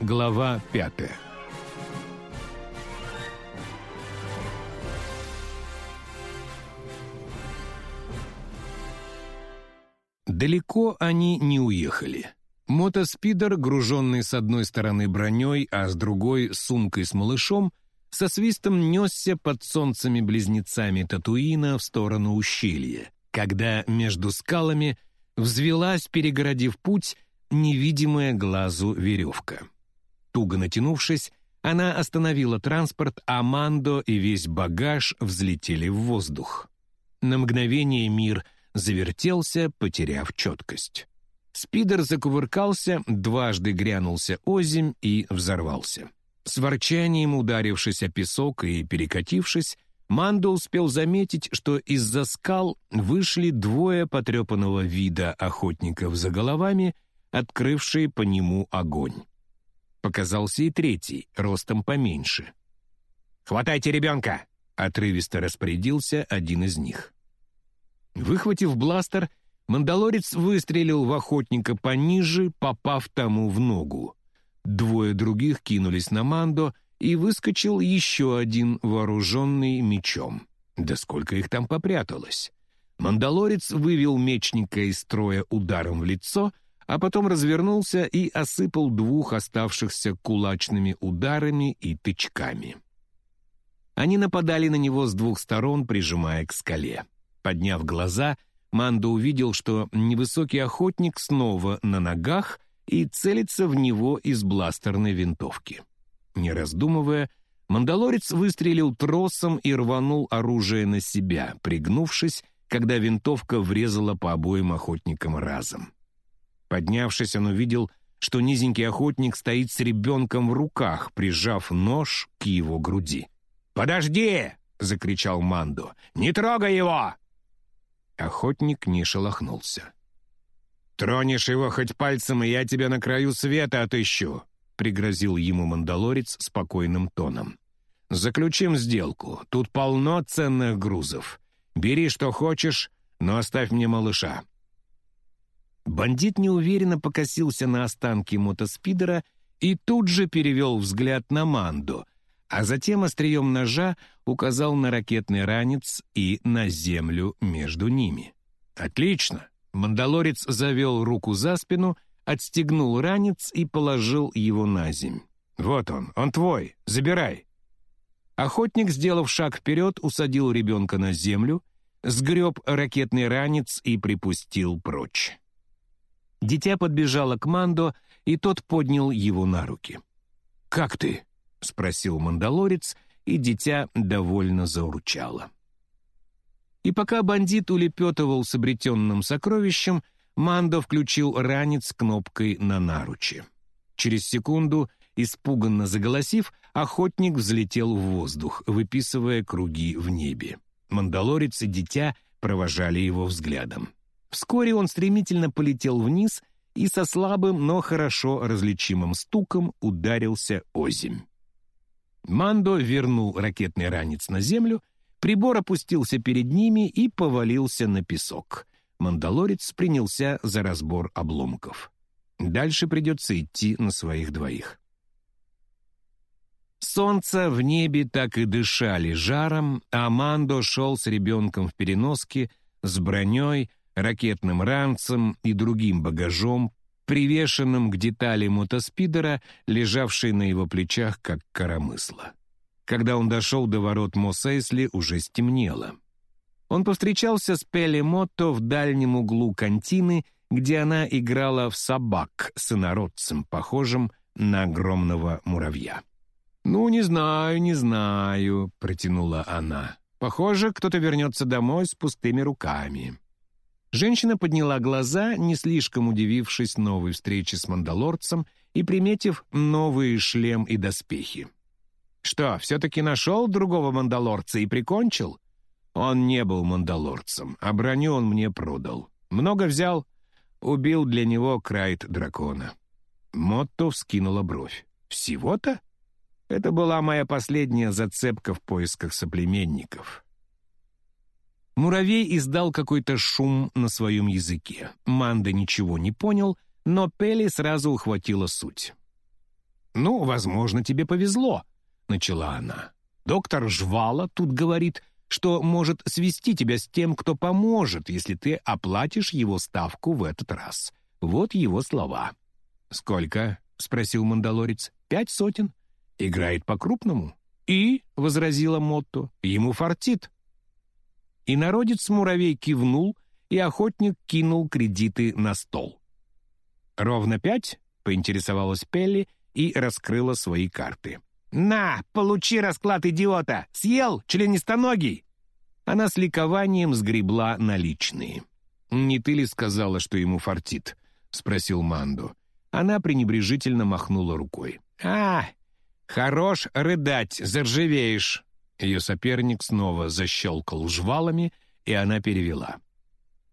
Глава пятая Далеко они не уехали. Мотоспидер, груженный с одной стороны броней, а с другой — сумкой с малышом, со свистом несся под солнцами-близнецами Татуина в сторону ущелья, когда между скалами взвелась, перегородив путь, невидимая глазу веревка. Туго натянувшись, она остановила транспорт, а Мандо и весь багаж взлетели в воздух. На мгновение мир завертелся, потеряв четкость. Спидер закувыркался, дважды грянулся озимь и взорвался. С ворчанием ударившись о песок и перекатившись, Мандо успел заметить, что из-за скал вышли двое потрепанного вида охотников за головами, открывшие по нему огонь. Показался и третий, ростом поменьше. «Хватайте ребенка!» — отрывисто распорядился один из них. Выхватив бластер, Мандалорец выстрелил в охотника пониже, попав тому в ногу. Двое других кинулись на Мандо, и выскочил еще один, вооруженный мечом. Да сколько их там попряталось! Мандалорец вывел мечника из строя ударом в лицо, а потом развернулся и осыпал двух оставшихся кулачными ударами и тычками. Они нападали на него с двух сторон, прижимая к скале. Подняв глаза — Мандо увидел, что невысокий охотник снова на ногах и целится в него из бластерной винтовки. Не раздумывая, мандалорец выстрелил тросом и рванул оружие на себя, пригнувшись, когда винтовка врезала по обоим охотникам разом. Поднявшись, он увидел, что низенький охотник стоит с ребенком в руках, прижав нож к его груди. «Подожди!» — закричал Мандо. «Не трогай его!» Охотник не шелохнулся. «Тронешь его хоть пальцем, и я тебя на краю света отыщу», — пригрозил ему мандалорец спокойным тоном. «Заключим сделку. Тут полно ценных грузов. Бери, что хочешь, но оставь мне малыша». Бандит неуверенно покосился на останки мотоспидера и тут же перевел взгляд на Манду — а затем острием ножа указал на ракетный ранец и на землю между ними. «Отлично!» Мандалорец завел руку за спину, отстегнул ранец и положил его на земь. «Вот он, он твой, забирай!» Охотник, сделав шаг вперед, усадил ребенка на землю, сгреб ракетный ранец и припустил прочь. Дитя подбежало к Мандо, и тот поднял его на руки. «Как ты?» — спросил мандалорец, и дитя довольно заурчало. И пока бандит улепетывал с обретенным сокровищем, Мандо включил ранец кнопкой на наруче. Через секунду, испуганно заголосив, охотник взлетел в воздух, выписывая круги в небе. Мандалорец и дитя провожали его взглядом. Вскоре он стремительно полетел вниз и со слабым, но хорошо различимым стуком ударился озимь. Мандо вернул ракетный ранец на землю, прибор опустился перед ними и повалился на песок. Мандалорец принялся за разбор обломков. Дальше придется идти на своих двоих. Солнце в небе так и дышали жаром, а Мандо шел с ребенком в переноске, с броней, ракетным ранцем и другим багажом привешенным к детали мотоспидера, лежавшей на его плечах, как коромысло. Когда он дошел до ворот Мосейсли, уже стемнело. Он повстречался с Пелли Мотто в дальнем углу контины, где она играла в собак с инородцем, похожим на огромного муравья. «Ну, не знаю, не знаю», — протянула она. «Похоже, кто-то вернется домой с пустыми руками». Женщина подняла глаза, не слишком удивившись новой встрече с мандалорцем и приметив новый шлем и доспехи. «Что, все-таки нашел другого мандалорца и прикончил?» «Он не был мандалорцем, а броню он мне продал. Много взял?» «Убил для него Крайт дракона». Мотто вскинула бровь. «Всего-то?» Это была моя последняя зацепка в поисках соплеменников. Муравей издал какой-то шум на своем языке. Манда ничего не понял, но Пелли сразу ухватила суть. «Ну, возможно, тебе повезло», — начала она. «Доктор Жвала тут говорит, что может свести тебя с тем, кто поможет, если ты оплатишь его ставку в этот раз. Вот его слова». «Сколько?» — спросил мандалорец. «Пять сотен. Играет по-крупному». «И», — возразила Мотто, — «ему фартит». И народец-муравей кивнул, и охотник кинул кредиты на стол. «Ровно пять?» — поинтересовалась Пелли и раскрыла свои карты. «На, получи расклад идиота! Съел, членистоногий!» Она с ликованием сгребла наличные. «Не ты ли сказала, что ему фартит?» — спросил Манду. Она пренебрежительно махнула рукой. «А, хорош рыдать, заржавеешь!» Ее соперник снова защелкал жвалами, и она перевела.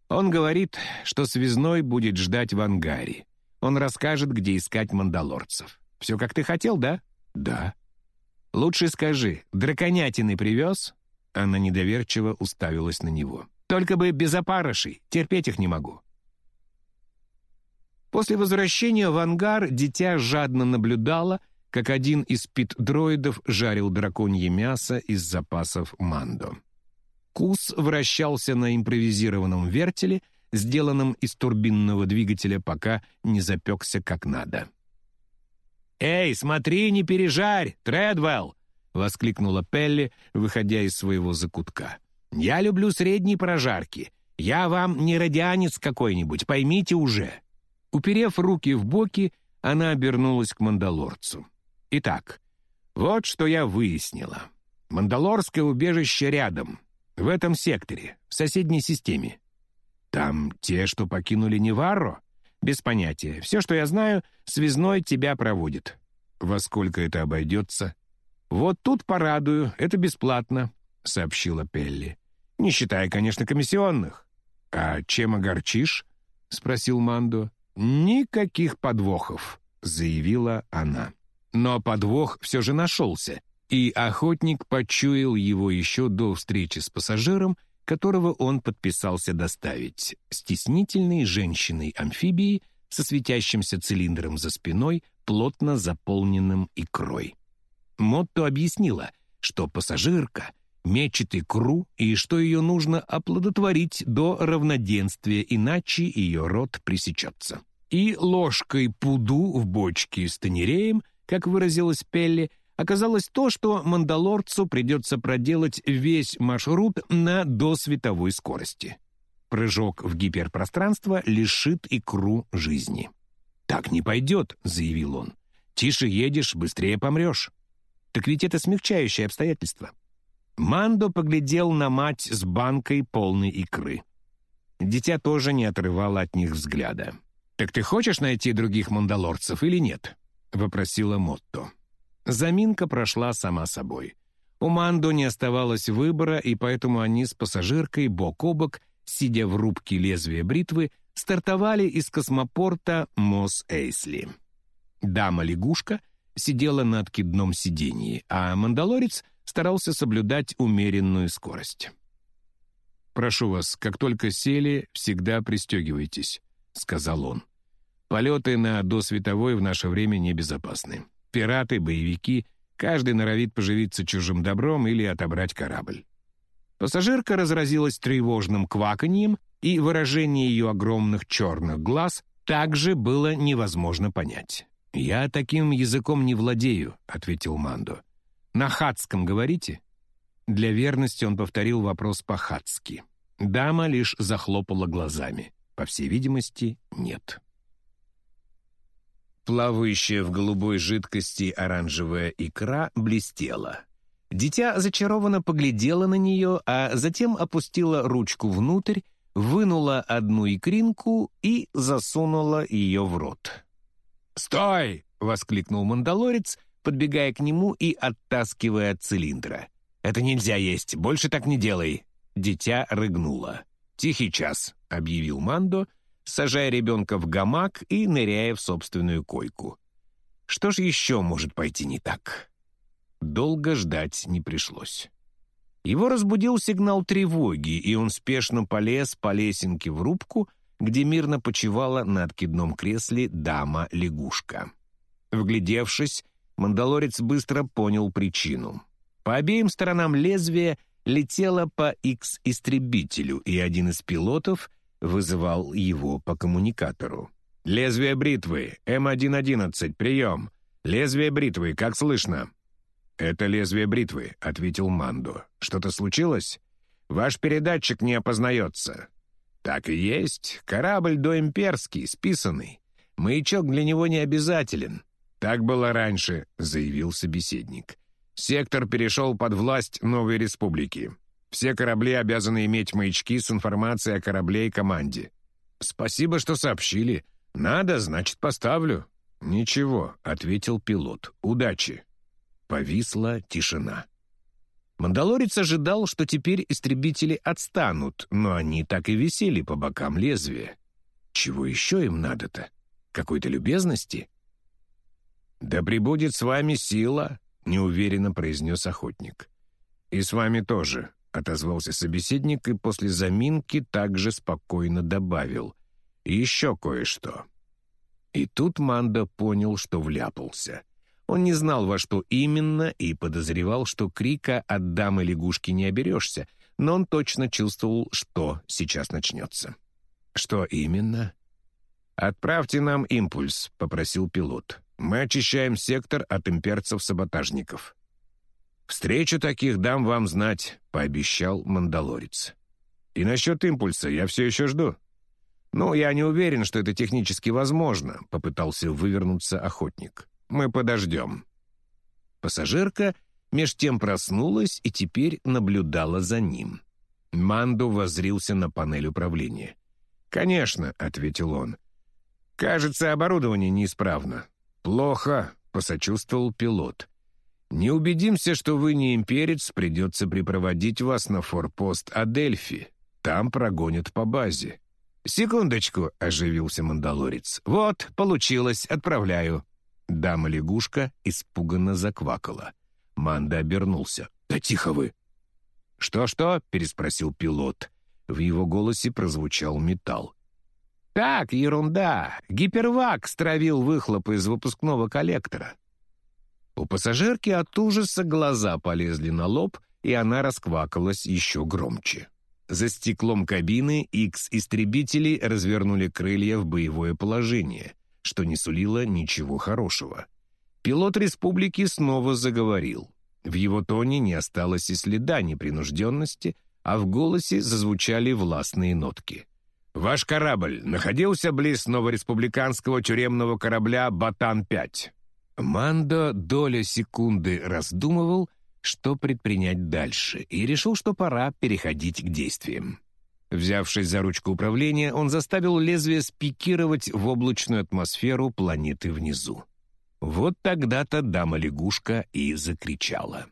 «Он говорит, что связной будет ждать в ангаре. Он расскажет, где искать мандалорцев. Все, как ты хотел, да?» «Да». «Лучше скажи, драконятины привез?» Она недоверчиво уставилась на него. «Только бы без опарышей, терпеть их не могу». После возвращения в ангар дитя жадно наблюдало, как один из пит-дроидов жарил драконье мясо из запасов Мандо. Кус вращался на импровизированном вертеле, сделанном из турбинного двигателя, пока не запекся как надо. «Эй, смотри, не пережарь, Тредвелл!» — воскликнула Пелли, выходя из своего закутка. «Я люблю средние прожарки. Я вам не радианец какой-нибудь, поймите уже». Уперев руки в боки, она обернулась к мандалорцу. «Итак, вот что я выяснила. Мандалорское убежище рядом, в этом секторе, в соседней системе. Там те, что покинули Неварро? Без понятия. Все, что я знаю, связной тебя проводит. Во сколько это обойдется? Вот тут порадую, это бесплатно, сообщила Пелли. Не считая, конечно, комиссионных. А чем огорчишь? спросил Мандо. Никаких подвохов, заявила она. Но подвох все же нашелся, и охотник почуял его еще до встречи с пассажиром, которого он подписался доставить, стеснительной женщиной-амфибией со светящимся цилиндром за спиной, плотно заполненным икрой. Мотто объяснила, что пассажирка мечет икру и что ее нужно оплодотворить до равноденствия, иначе ее рот пресечется. И ложкой пуду в бочке с тонереем, как выразилась Пелли, оказалось то, что мандалорцу придется проделать весь маршрут на досветовой скорости. Прыжок в гиперпространство лишит икру жизни. «Так не пойдет», — заявил он. «Тише едешь, быстрее помрешь». Так ведь это смягчающее обстоятельство. Мандо поглядел на мать с банкой полной икры. Дитя тоже не отрывало от них взгляда. «Так ты хочешь найти других мандалорцев или нет?» — вопросила Мотто. Заминка прошла сама собой. У Мандо не оставалось выбора, и поэтому они с пассажиркой бок о бок, сидя в рубке лезвия бритвы, стартовали из космопорта Мос-Эйсли. Дама-лягушка сидела на откидном сиденье, а мандалорец старался соблюдать умеренную скорость. «Прошу вас, как только сели, всегда пристегивайтесь», — сказал он. «Полеты на досветовой в наше время небезопасны». Пираты, боевики, каждый норовит поживиться чужим добром или отобрать корабль. Пассажирка разразилась тревожным кваканьем, и выражение ее огромных черных глаз также было невозможно понять. «Я таким языком не владею», — ответил Мандо. «На хатском говорите?» Для верности он повторил вопрос по-хатски. Дама лишь захлопала глазами. По всей видимости, нет. Плавающая в голубой жидкости оранжевая икра блестела. Дитя зачарованно поглядело на нее, а затем опустила ручку внутрь, вынула одну икринку и засунула ее в рот. «Стой!» — воскликнул мандалорец, подбегая к нему и оттаскивая от цилиндра. «Это нельзя есть, больше так не делай!» Дитя рыгнуло. «Тихий час», — объявил Мандо, сажая ребенка в гамак и ныряя в собственную койку. Что ж еще может пойти не так? Долго ждать не пришлось. Его разбудил сигнал тревоги, и он спешно полез по лесенке в рубку, где мирно почивала на откидном кресле дама-лягушка. Вглядевшись, Мандалорец быстро понял причину. По обеим сторонам лезвия летело по X-истребителю, и один из пилотов вызывал его по коммуникатору. «Лезвие бритвы, М111, прием! Лезвие бритвы, как слышно?» «Это лезвие бритвы», — ответил Мандо. «Что-то случилось? Ваш передатчик не опознается». «Так и есть. Корабль доимперский, списанный. Маячок для него не обязателен. Так было раньше», — заявил собеседник. «Сектор перешел под власть новой республики. Все корабли обязаны иметь маячки с информацией о корабле и команде. Спасибо, что сообщили. Надо, значит, поставлю». «Ничего», — ответил пилот. «Удачи». Повисла тишина. Мандалорец ожидал, что теперь истребители отстанут, но они так и висели по бокам лезвия. Чего еще им надо-то? Какой-то любезности? «Да прибудет с вами сила», — неуверенно произнес охотник. «И с вами тоже», — отозвался собеседник и после заминки также спокойно добавил. «И еще кое-что». И тут Манда понял, что вляпался — он не знал, во что именно, и подозревал, что крика от дамы лягушки не оберешься, но он точно чувствовал, что сейчас начнется. «Что именно?» «Отправьте нам импульс», — попросил пилот. «Мы очищаем сектор от имперцев-саботажников». «Встречу таких дам вам знать», — пообещал мандалорец. «И насчет импульса я все еще жду». «Ну, я не уверен, что это технически возможно», — попытался вывернуться охотник. Мы подождем». Пассажирка меж тем проснулась и теперь наблюдала за ним. Манду воззрился на панель управления. «Конечно», — ответил он. «Кажется, оборудование неисправно». «Плохо», — посочувствовал пилот. «Не убедимся, что вы не имперец, придется припроводить вас на форпост Адельфи. Там прогонят по базе». «Секундочку», — оживился мандалорец. «Вот, получилось, отправляю». Дама-лягушка испуганно заквакала. Манда обернулся. «Да тихо вы!» «Что-что?» — переспросил пилот. В его голосе прозвучал металл. «Так, ерунда. Гипервак стравил выхлопы из выпускного коллектора». У пассажирки от ужаса глаза полезли на лоб, и она расквакалась еще громче. За стеклом кабины X-истребители развернули крылья в боевое положение — что не сулило ничего хорошего. Пилот республики снова заговорил. В его тоне не осталось и следа непринужденности, а в голосе зазвучали властные нотки. «Ваш корабль находился близ новореспубликанского тюремного корабля «Батан-5». Мандо доля секунды раздумывал, что предпринять дальше, и решил, что пора переходить к действиям. Взявшись за ручку управления, он заставил лезвие спикировать в облачную атмосферу планеты внизу. Вот тогда-то дама-лягушка и закричала.